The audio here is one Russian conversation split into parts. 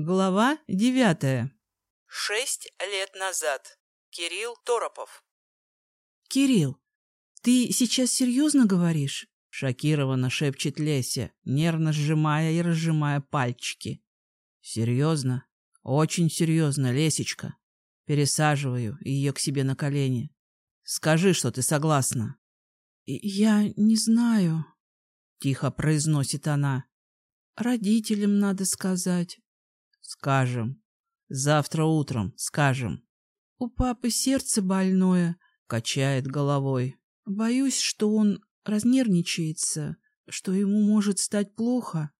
Глава девятая. Шесть лет назад. Кирилл Торопов. «Кирилл, ты сейчас серьезно говоришь?» Шокированно шепчет Леся, нервно сжимая и разжимая пальчики. «Серьезно? Очень серьезно, Лесечка». Пересаживаю ее к себе на колени. «Скажи, что ты согласна». «Я не знаю», — тихо произносит она. «Родителям надо сказать». Скажем. Завтра утром скажем. У папы сердце больное, качает головой. Боюсь, что он разнервничается, что ему может стать плохо.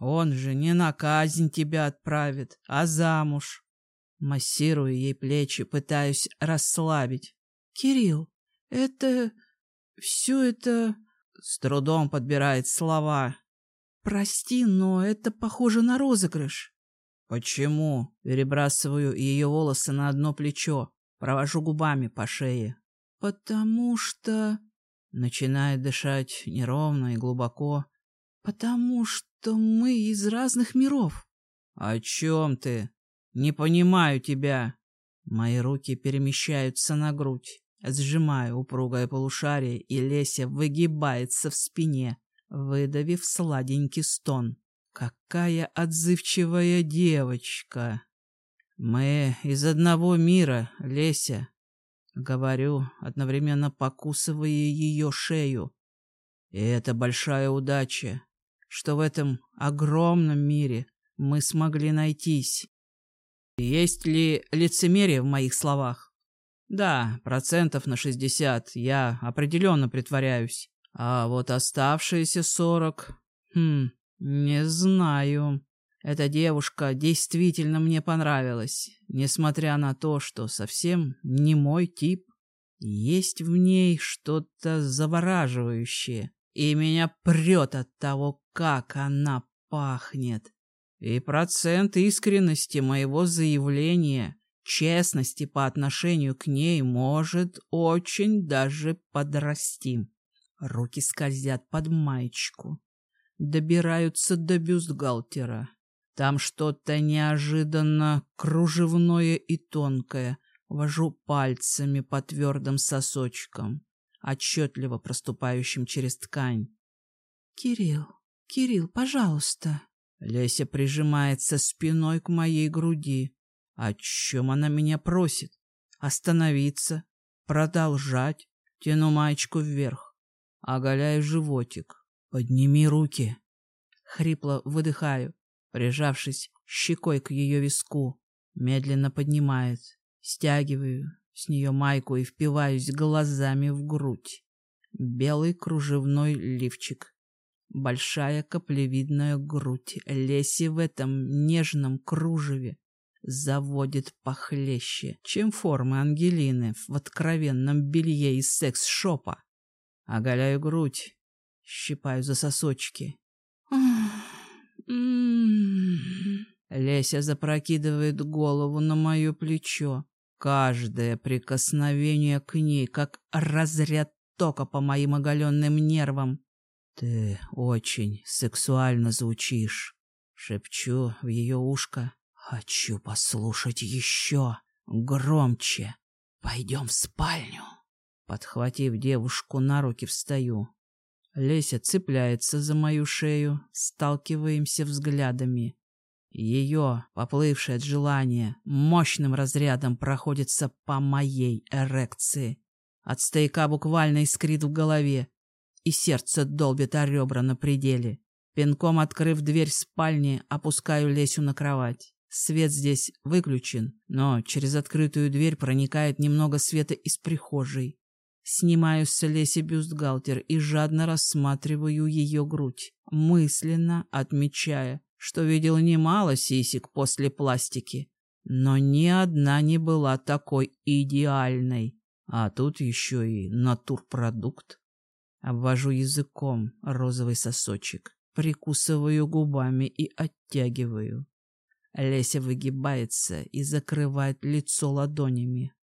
Он же не на казнь тебя отправит, а замуж. Массирую ей плечи, пытаюсь расслабить. Кирилл, это... все это... С трудом подбирает слова. Прости, но это похоже на розыгрыш. «Почему?» Перебрасываю ее волосы на одно плечо, провожу губами по шее. «Потому что...» Начинает дышать неровно и глубоко. «Потому что мы из разных миров». «О чем ты? Не понимаю тебя». Мои руки перемещаются на грудь. Сжимаю упругое полушарие, и Леся выгибается в спине, выдавив сладенький стон. Какая отзывчивая девочка. Мы из одного мира, Леся. Говорю, одновременно покусывая ее шею. И это большая удача, что в этом огромном мире мы смогли найтись. Есть ли лицемерие в моих словах? Да, процентов на шестьдесят я определенно притворяюсь. А вот оставшиеся сорок... Хм, «Не знаю. Эта девушка действительно мне понравилась, несмотря на то, что совсем не мой тип. Есть в ней что-то завораживающее, и меня прет от того, как она пахнет. И процент искренности моего заявления, честности по отношению к ней может очень даже подрасти. Руки скользят под маечку добираются до бюстгальтера. Там что-то неожиданно кружевное и тонкое. Вожу пальцами по твердым сосочкам, отчетливо проступающим через ткань. «Кирилл, Кирилл, пожалуйста!» Леся прижимается спиной к моей груди. О чем она меня просит? Остановиться, продолжать. Тяну маечку вверх, оголяю животик. «Подними руки!» Хрипло выдыхаю, прижавшись щекой к ее виску. Медленно поднимает. Стягиваю с нее майку и впиваюсь глазами в грудь. Белый кружевной лифчик. Большая каплевидная грудь Леси в этом нежном кружеве заводит похлеще, чем формы Ангелины в откровенном белье из секс-шопа. Оголяю грудь, Щипаю за сосочки. Леся запрокидывает голову на мое плечо. Каждое прикосновение к ней, как разряд тока по моим оголенным нервам. «Ты очень сексуально звучишь», — шепчу в ее ушко. «Хочу послушать еще громче. Пойдем в спальню». Подхватив девушку на руки, встаю. Леся цепляется за мою шею, сталкиваемся взглядами. Ее, поплывшее от желания, мощным разрядом проходится по моей эрекции. От стояка буквально искрит в голове, и сердце долбит о ребра на пределе. Пинком открыв дверь спальни, опускаю Лесю на кровать. Свет здесь выключен, но через открытую дверь проникает немного света из прихожей. Снимаю с Леси бюстгальтер и жадно рассматриваю ее грудь, мысленно отмечая, что видел немало сисек после пластики, но ни одна не была такой идеальной. А тут еще и натурпродукт. Обвожу языком розовый сосочек, прикусываю губами и оттягиваю. Леся выгибается и закрывает лицо ладонями.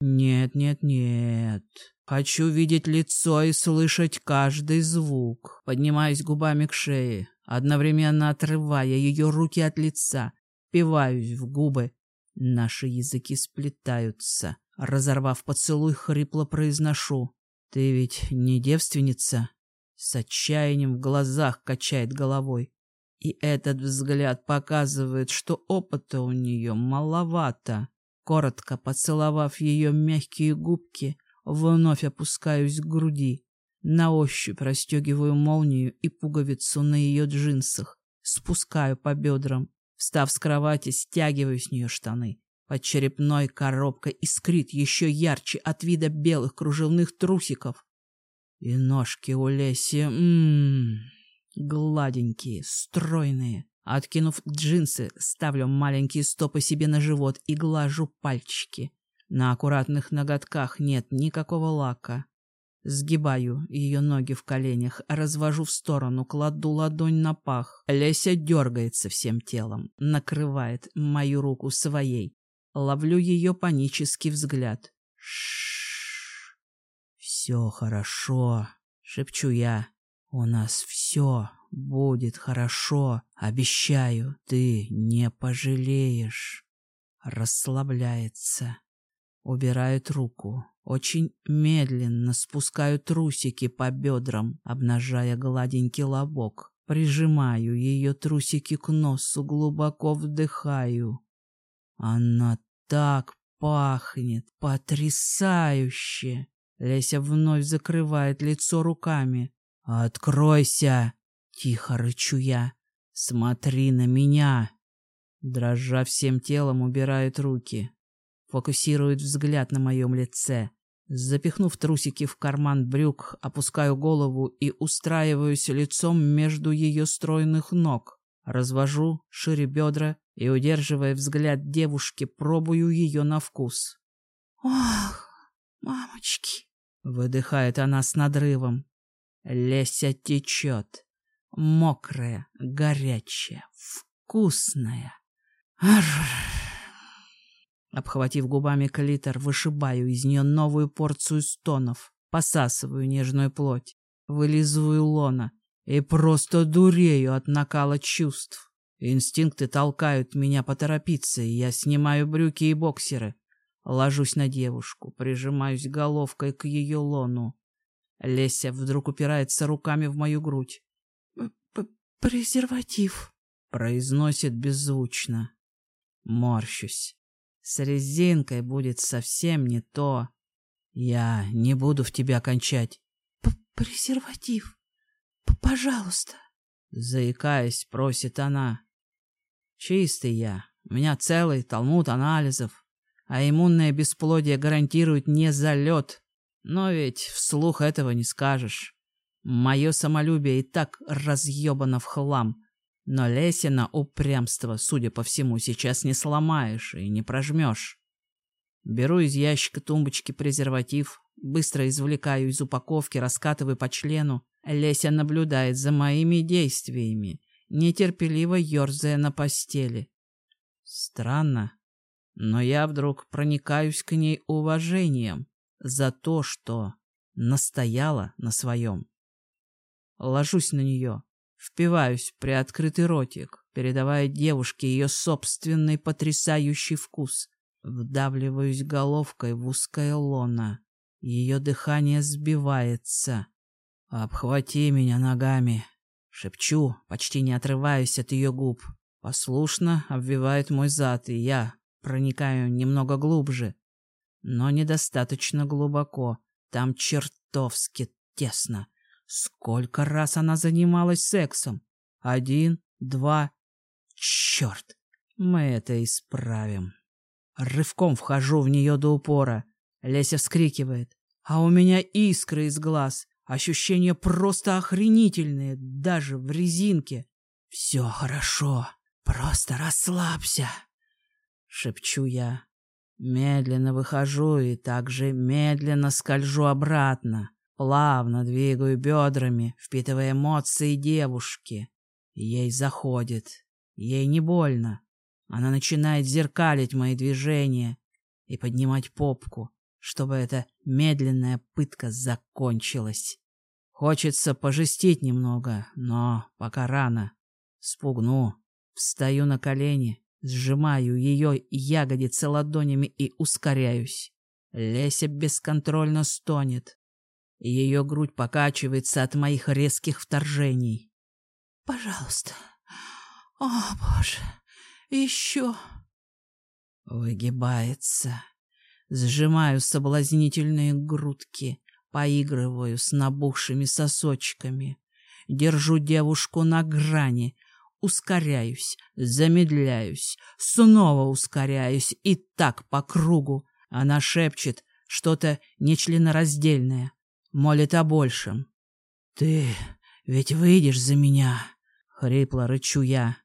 «Нет, нет, нет. Хочу видеть лицо и слышать каждый звук. Поднимаюсь губами к шее, одновременно отрывая ее руки от лица, впиваюсь в губы. Наши языки сплетаются. Разорвав поцелуй, хрипло произношу. «Ты ведь не девственница?» С отчаянием в глазах качает головой. И этот взгляд показывает, что опыта у нее маловато. Коротко поцеловав ее мягкие губки, вновь опускаюсь к груди. На ощупь расстегиваю молнию и пуговицу на ее джинсах. Спускаю по бедрам. Встав с кровати, стягиваю с нее штаны. Под черепной коробкой искрит еще ярче от вида белых кружевных трусиков. И ножки у Леси, ммм, гладенькие, стройные. Откинув джинсы, ставлю маленькие стопы себе на живот и глажу пальчики. На аккуратных ноготках нет никакого лака. Сгибаю ее ноги в коленях, развожу в сторону, кладу ладонь на пах. Леся дергается всем телом, накрывает мою руку своей. Ловлю ее панический взгляд. Шш. Все хорошо, шепчу я. У нас все будет хорошо. Обещаю, ты не пожалеешь. Расслабляется. Убирает руку. Очень медленно спускаю трусики по бедрам, обнажая гладенький лобок. Прижимаю ее трусики к носу, глубоко вдыхаю. Она так пахнет, потрясающе. Леся вновь закрывает лицо руками. «Откройся!» — тихо рычу я. «Смотри на меня!» Дрожа всем телом, убирает руки. Фокусирует взгляд на моем лице. Запихнув трусики в карман брюк, опускаю голову и устраиваюсь лицом между ее стройных ног. Развожу шире бедра и, удерживая взгляд девушки, пробую ее на вкус. «Ох, мамочки!» — выдыхает она с надрывом. Леся течет. Мокрая, горячая, вкусная. Арр! Обхватив губами клитор, вышибаю из нее новую порцию стонов, посасываю нежную плоть, вылизываю лона и просто дурею от накала чувств. Инстинкты толкают меня поторопиться, и я снимаю брюки и боксеры. Ложусь на девушку, прижимаюсь головкой к ее лону. Леся вдруг упирается руками в мою грудь. «Презерватив», — произносит беззвучно. Морщусь. С резинкой будет совсем не то. Я не буду в тебя кончать. П Презерватив. П Пожалуйста. Заикаясь, просит она. Чистый я. У меня целый талмуд анализов. А иммунное бесплодие гарантирует не залет. Но ведь вслух этого не скажешь. Мое самолюбие и так разъебано в хлам. Но Лесина упрямство, судя по всему, сейчас не сломаешь и не прожмешь. Беру из ящика тумбочки презерватив, быстро извлекаю из упаковки, раскатываю по члену. Леся наблюдает за моими действиями, нетерпеливо ерзая на постели. Странно, но я вдруг проникаюсь к ней уважением за то, что настояла на своем. Ложусь на нее, Впиваюсь в приоткрытый ротик, передавая девушке ее собственный потрясающий вкус. Вдавливаюсь головкой в узкое лоно. Ее дыхание сбивается. «Обхвати меня ногами!» Шепчу, почти не отрываюсь от ее губ. Послушно обвивает мой зад, и я проникаю немного глубже. Но недостаточно глубоко. Там чертовски тесно. Сколько раз она занималась сексом? Один, два... Черт! Мы это исправим. Рывком вхожу в нее до упора. Леся вскрикивает. А у меня искры из глаз. Ощущения просто охренительные, даже в резинке. Все хорошо, просто расслабься. Шепчу я. Медленно выхожу и также медленно скольжу обратно. Плавно двигаю бедрами, впитывая эмоции девушки. Ей заходит. Ей не больно. Она начинает зеркалить мои движения и поднимать попку, чтобы эта медленная пытка закончилась. Хочется пожестить немного, но пока рано. Спугну. Встаю на колени, Сжимаю ее ягодицы ладонями и ускоряюсь. Леся бесконтрольно стонет. Ее грудь покачивается от моих резких вторжений. Пожалуйста. О, боже. Еще. Выгибается. Сжимаю соблазнительные грудки, поигрываю с набухшими сосочками. Держу девушку на грани, ускоряюсь, замедляюсь, снова ускоряюсь и так по кругу. Она шепчет что-то нечленораздельное, молит о большем. «Ты ведь выйдешь за меня!» — хрипло рычу я.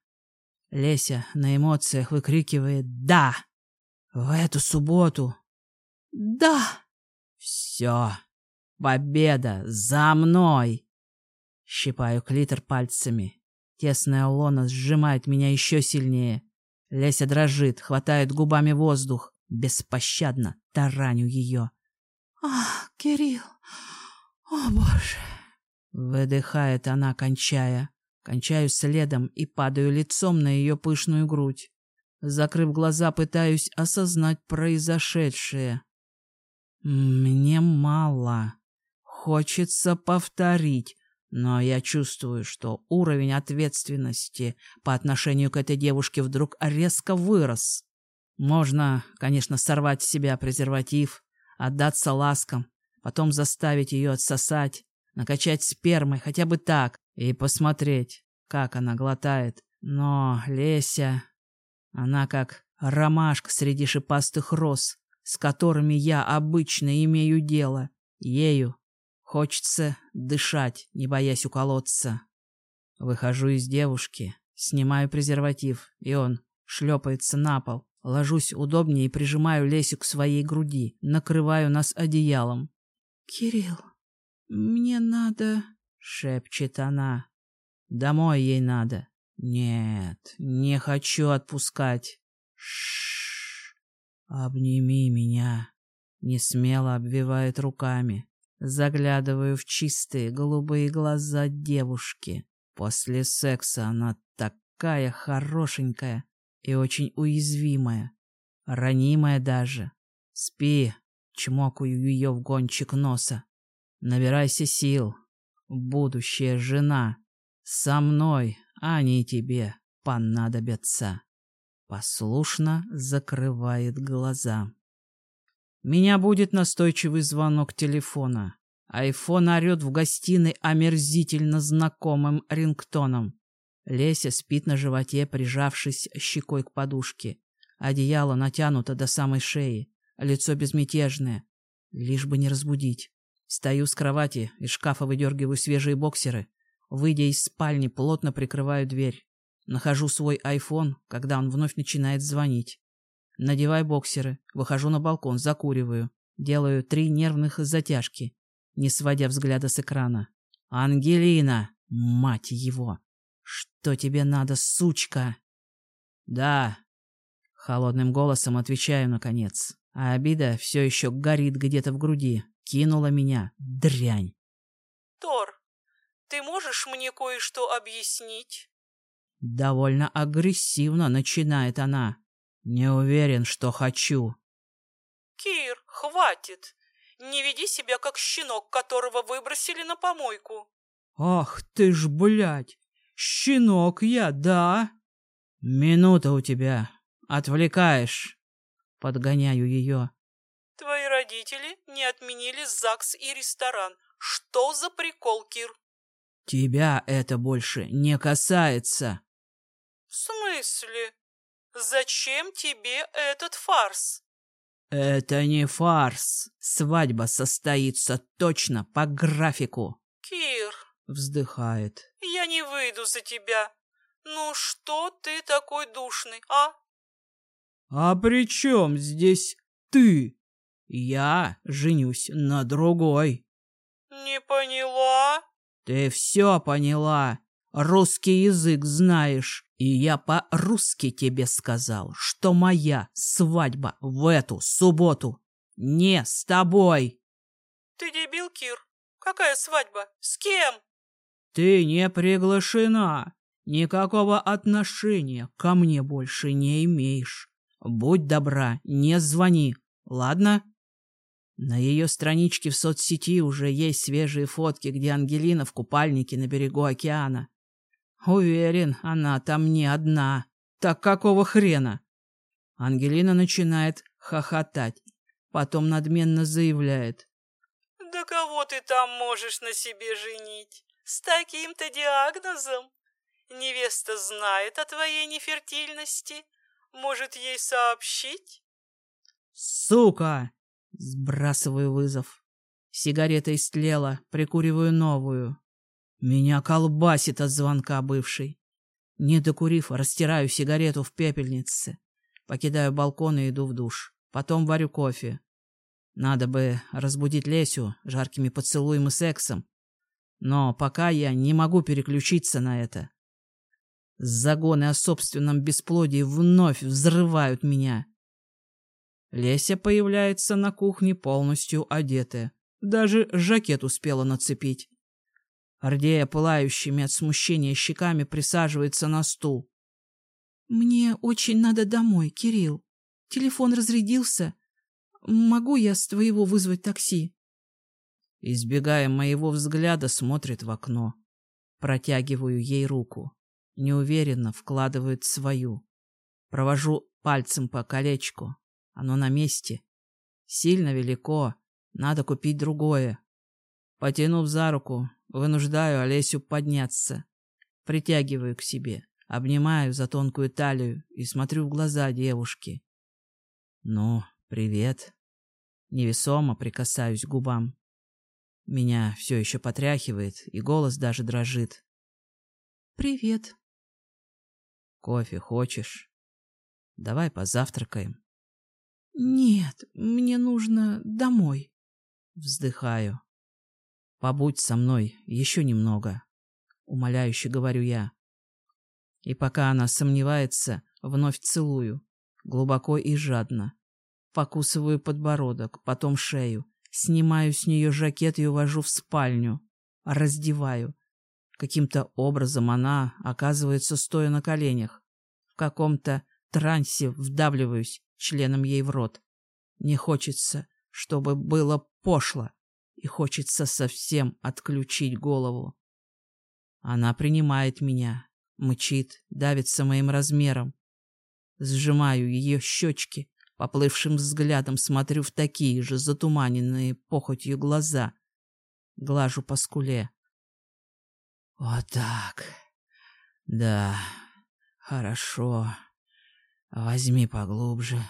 Леся на эмоциях выкрикивает «Да!» «В эту субботу да. Все. Победа за мной. Щипаю клитор пальцами. Тесная лона сжимает меня еще сильнее. Леся дрожит, хватает губами воздух. Беспощадно тараню ее. Ах, Кирилл, о боже. Выдыхает она, кончая. Кончаю следом и падаю лицом на ее пышную грудь. Закрыв глаза, пытаюсь осознать произошедшее. Мне мало. Хочется повторить, но я чувствую, что уровень ответственности по отношению к этой девушке вдруг резко вырос. Можно, конечно, сорвать с себя презерватив, отдаться ласкам, потом заставить ее отсосать, накачать спермой хотя бы так и посмотреть, как она глотает. Но Леся, она как ромашка среди шипастых роз, с которыми я обычно имею дело. Ею хочется дышать, не боясь уколоться. Выхожу из девушки, снимаю презерватив, и он шлепается на пол. Ложусь удобнее и прижимаю Лесю к своей груди, накрываю нас одеялом. «Кирилл, мне надо...» — шепчет она. «Домой ей надо». «Нет, не хочу отпускать». Ш «Обними меня!» Не смело обвивает руками. Заглядываю в чистые голубые глаза девушки. После секса она такая хорошенькая и очень уязвимая. Ранимая даже. Спи, чмокаю ее в гончик носа. Набирайся сил. Будущая жена. Со мной они тебе понадобятся послушно закрывает глаза. Меня будет настойчивый звонок телефона. Айфон орет в гостиной омерзительно знакомым рингтоном. Леся спит на животе, прижавшись щекой к подушке. Одеяло натянуто до самой шеи, лицо безмятежное. Лишь бы не разбудить. Стою с кровати, из шкафа выдергиваю свежие боксеры. Выйдя из спальни, плотно прикрываю дверь. Нахожу свой айфон, когда он вновь начинает звонить. Надеваю боксеры, выхожу на балкон, закуриваю. Делаю три нервных затяжки, не сводя взгляда с экрана. «Ангелина! Мать его! Что тебе надо, сучка?» «Да!» Холодным голосом отвечаю, наконец. А обида все еще горит где-то в груди. Кинула меня. Дрянь. «Тор, ты можешь мне кое-что объяснить?» Довольно агрессивно начинает она. Не уверен, что хочу. Кир, хватит. Не веди себя как щенок, которого выбросили на помойку. Ах ты ж, блядь. Щенок я, да? Минута у тебя. Отвлекаешь. Подгоняю ее. Твои родители не отменили ЗАГС и ресторан. Что за прикол, Кир? Тебя это больше не касается. «В смысле? Зачем тебе этот фарс?» «Это не фарс. Свадьба состоится точно по графику». «Кир», — вздыхает, — «я не выйду за тебя. Ну что ты такой душный, а?» «А при чем здесь ты? Я женюсь на другой». «Не поняла?» «Ты все поняла. Русский язык знаешь. И я по-русски тебе сказал, что моя свадьба в эту субботу не с тобой. Ты дебил, Кир? Какая свадьба? С кем? Ты не приглашена. никакого отношения ко мне больше не имеешь. Будь добра, не звони, ладно? На ее страничке в соцсети уже есть свежие фотки, где Ангелина в купальнике на берегу океана. Уверен, она там не одна. Так какого хрена? Ангелина начинает хохотать, потом надменно заявляет. Да кого ты там можешь на себе женить? С таким-то диагнозом? Невеста знает о твоей нефертильности? Может, ей сообщить? Сука! Сбрасываю вызов. Сигарета истлела, прикуриваю новую. Меня колбасит от звонка бывшей. Не докурив, растираю сигарету в пепельнице. Покидаю балкон и иду в душ. Потом варю кофе. Надо бы разбудить Лесю жаркими поцелуем и сексом. Но пока я не могу переключиться на это. Загоны о собственном бесплодии вновь взрывают меня. Леся появляется на кухне полностью одетая. Даже жакет успела нацепить. Ордея, пылающими от смущения щеками, присаживается на стул. «Мне очень надо домой, Кирилл. Телефон разрядился. Могу я с твоего вызвать такси?» Избегая моего взгляда, смотрит в окно. Протягиваю ей руку неуверенно вкладывает свою. Провожу пальцем по колечку. Оно на месте. Сильно велико. Надо купить другое. Потянув за руку, вынуждаю Олесю подняться. Притягиваю к себе, обнимаю за тонкую талию и смотрю в глаза девушки. «Ну, привет». Невесомо прикасаюсь к губам. Меня все еще потряхивает, и голос даже дрожит. «Привет», Кофе хочешь? Давай позавтракаем. Нет, мне нужно домой. Вздыхаю. Побудь со мной еще немного. Умоляюще говорю я. И пока она сомневается, вновь целую. Глубоко и жадно. Покусываю подбородок, потом шею. Снимаю с нее жакет и увожу в спальню. Раздеваю. Каким-то образом она оказывается стоя на коленях. В каком-то трансе вдавливаюсь членом ей в рот. Не хочется, чтобы было пошло, и хочется совсем отключить голову. Она принимает меня, мычит, давится моим размером. Сжимаю ее щечки, поплывшим взглядом смотрю в такие же затуманенные похотью глаза. Глажу по скуле. Вот так. Да, хорошо. Возьми поглубже.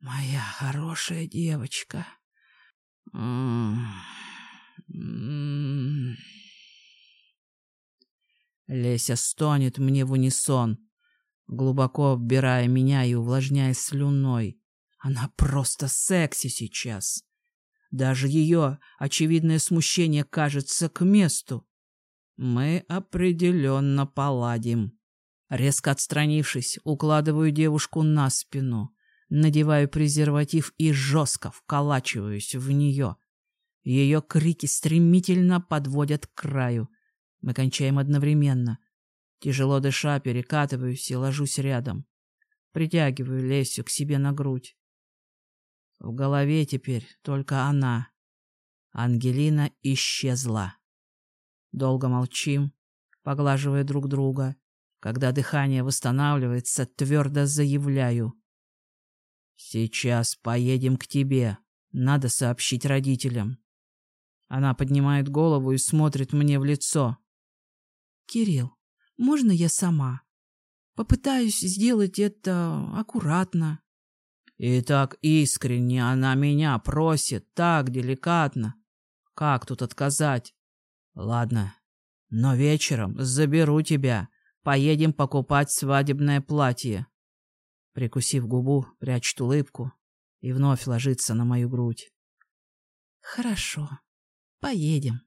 Моя хорошая девочка. Леся стонет мне в унисон, глубоко вбирая меня и увлажняя слюной. Она просто секси сейчас. Даже ее очевидное смущение кажется к месту. Мы определенно поладим. Резко отстранившись, укладываю девушку на спину, надеваю презерватив и жестко вколачиваюсь в нее. Ее крики стремительно подводят к краю. Мы кончаем одновременно. Тяжело дыша, перекатываюсь и ложусь рядом. Притягиваю Лесю к себе на грудь. В голове теперь только она. Ангелина исчезла. Долго молчим, поглаживая друг друга. Когда дыхание восстанавливается, твердо заявляю. «Сейчас поедем к тебе. Надо сообщить родителям». Она поднимает голову и смотрит мне в лицо. «Кирилл, можно я сама? Попытаюсь сделать это аккуратно». И так искренне она меня просит, так деликатно. Как тут отказать? Ладно, но вечером заберу тебя. Поедем покупать свадебное платье. Прикусив губу, прячет улыбку и вновь ложится на мою грудь. Хорошо, поедем.